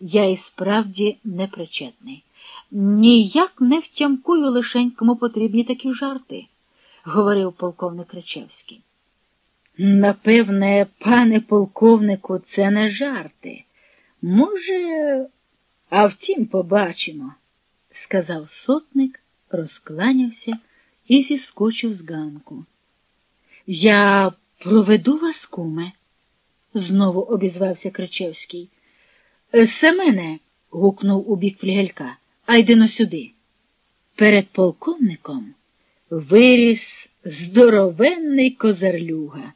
я і справді непричетний. Ніяк не втямкую лишень, кому потрібні такі жарти, говорив полковник Речевський. Напевне, пане полковнику, це не жарти. Може, а втім, побачимо, сказав сотник, розкланявся і зіскочив з ганку. Я проведу вас, куме, знову обізвався Кричевський. Семене, гукнув у бік флігелька, а йди но сюди. Перед полковником виріс здоровенний козарлюга.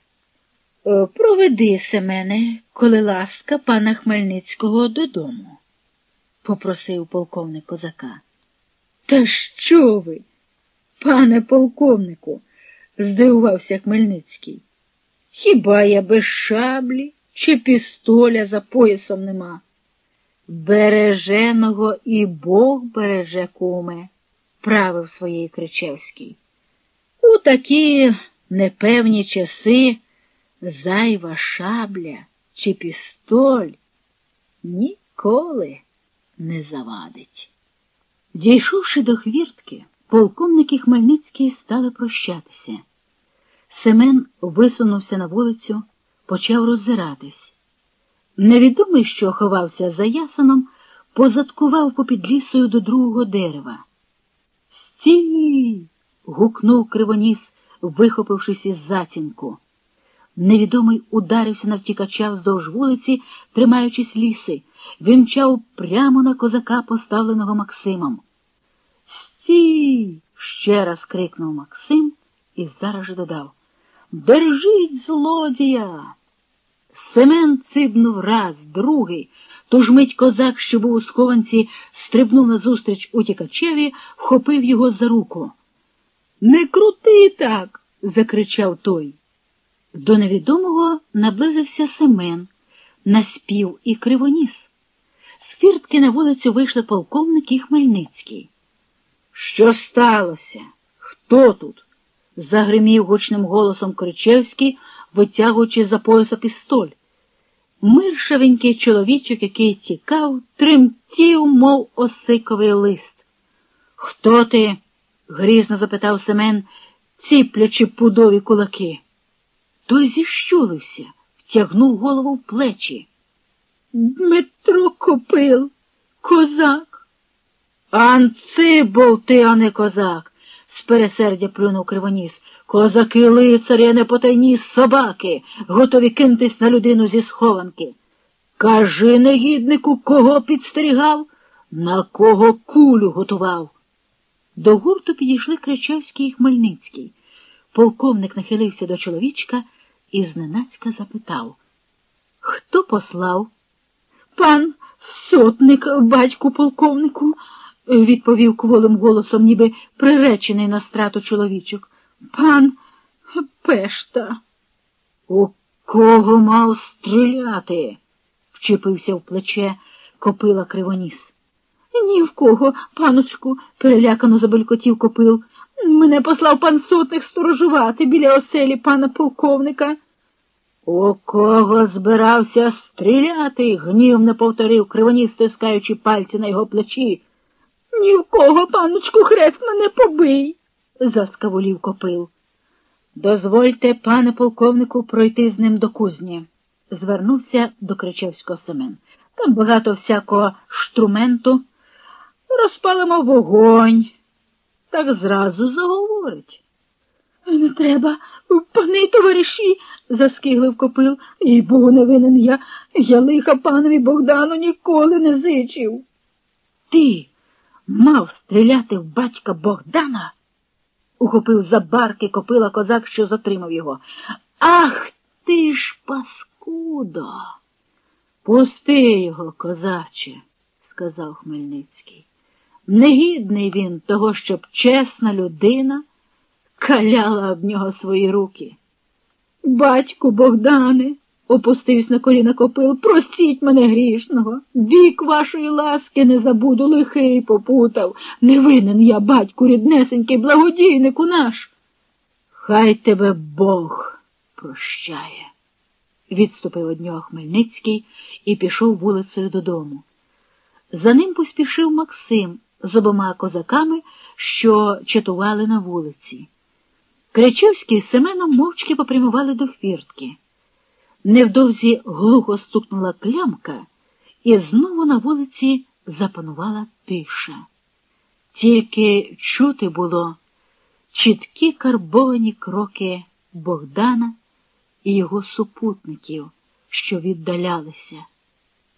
Проведи, Семене, коли ласка пана Хмельницького додому, попросив полковник козака. Та що ви, пане полковнику? здивувався Хмельницький. Хіба я без шаблі чи пістоля за поясом нема? Береженого і Бог береже, куме, правив своєї Кричевський. У такі непевні часи зайва шабля чи пістоль ніколи не завадить. Дійшовши до хвіртки, полковник і Хмельницький стали прощатися. Семен висунувся на вулицю, почав роззиратись. Невідомий, що ховався за ясеном, позадкував попід лісою до другого дерева. Стій. гукнув кривоніс, вихопившись із затінку. Невідомий ударився на втікача вздовж вулиці, тримаючись ліси. Він мчав прямо на козака, поставленого Максимом. Стій. ще раз крикнув Максим і зараз же додав. Держіть злодія. Семен цибнув раз, другий, тож мить козак, що був у схованці, стрибнув назустріч утікачеві, вхопив його за руку. Не крути так. закричав той. До невідомого наблизився Семен, наспів і кривоніс. З фіртки на вулицю вийшли полковник і Хмельницький. Що сталося? Хто тут? загримів гучним голосом Кричевський, витягуючи за пояса пістоль. Миршавенький чоловічок, який тікав, тремтів, мов осиковий лист. Хто ти? грізно запитав Семен, ціплячи пудові кулаки. Той зіщулився, втягнув голову в плечі. Дмитро Копил, козак. Анцибов ти, а не козак, з пересердя плюнув кривоніс. Козаки лицарі, не потайні собаки, готові кинутись на людину зі схованки. Кажи, негіднику, кого підстерігав, на кого кулю готував. До гурту підійшли Кричевський і Хмельницький. Полковник нахилився до чоловічка і зненацька запитав Хто послав? Пан сотник, батьку полковнику, відповів кволим голосом, ніби приречений на страту чоловічок. Пан пешта. У кого мав стріляти? вчепився в плече копила кривоніс. Ні в кого, паночку, перелякано забелькотів копил. Мене послав пан сотник сторожувати біля оселі пана полковника. У кого збирався стріляти? гнівно повторив кривоніс, стискаючи пальці на його плечі. Ні в кого, паночку, хрест мене побий, заскавулів копил. Дозвольте, пане полковнику, пройти з ним до кузні, звернувся до Кричевського Семен. Там багато всякого штрументу. Розпалимо вогонь. Так зразу заговорить. Не треба, пани товариші, заскиглив копил, і богу не винен я. Я лиха панові Богдану ніколи не зичив. Ти мав стріляти в батька Богдана? Ухопив за барки копила козак, що затримав його. Ах ти ж, паскудо! Пусти його, козаче, сказав Хмельницький. Негідний він того, щоб чесна людина каляла об нього свої руки. Батьку Богдане, опустився на коліна копил, простіть мене грішного. Вік вашої ласки не забуду, лихий попутав. Не винен я, батьку, ріднесенький, благодійнику наш. Хай тебе Бог прощає, відступив від нього Хмельницький і пішов вулицею додому. За ним поспішив Максим з обома козаками, що чатували на вулиці. Кричевський з Семеном мовчки попрямували до хвіртки. Невдовзі глухо стукнула клямка, і знову на вулиці запанувала тиша. Тільки чути було чіткі карбовані кроки Богдана і його супутників, що віддалялися,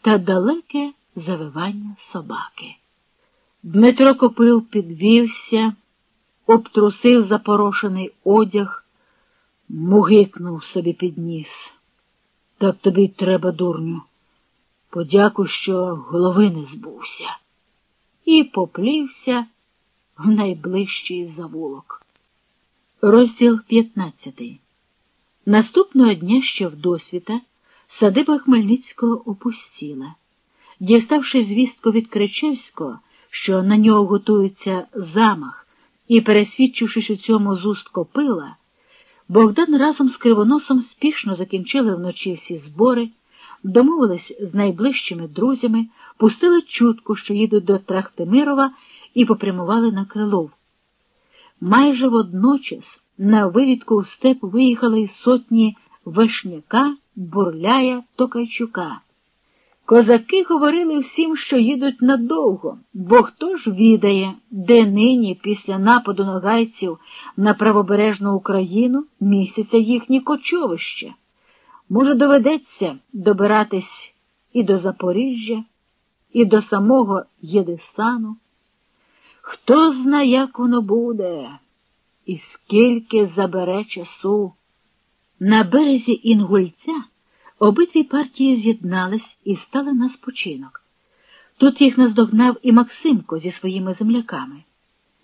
та далеке завивання собаки. Дмитро Копил підвівся, обтрусив запорошений одяг, мугикнув собі під ніс. Так тобі й треба, дурню. Подякуй, що голови не збувся. І поплівся в найближчий завулок. Розділ 15 Наступного дня ще в досвіта садиба Хмельницького опустіла. Діставши звістку від Кричевського, що на нього готується замах, і, пересвідчившись у цьому з уст копила, Богдан разом з Кривоносом спішно закінчили вночі всі збори, домовились з найближчими друзями, пустили чутку, що їдуть до Трахтимирова, і попрямували на Крилов. Майже водночас на вивідку в степ виїхали із сотні Вишняка, Бурляя, Токайчука. Козаки говорили всім, що їдуть надовго, бо хто ж відає, де нині, після нападу нагайців на правобережну Україну, місяця їхні кочовища. Може, доведеться добиратись і до Запоріжжя, і до самого Єдистану. Хто зна, як воно буде, і скільки забере часу. На березі Інгульця обидві партії з'єднались і стали на спочинок. Тут їх наздогнав і Максимко зі своїми земляками.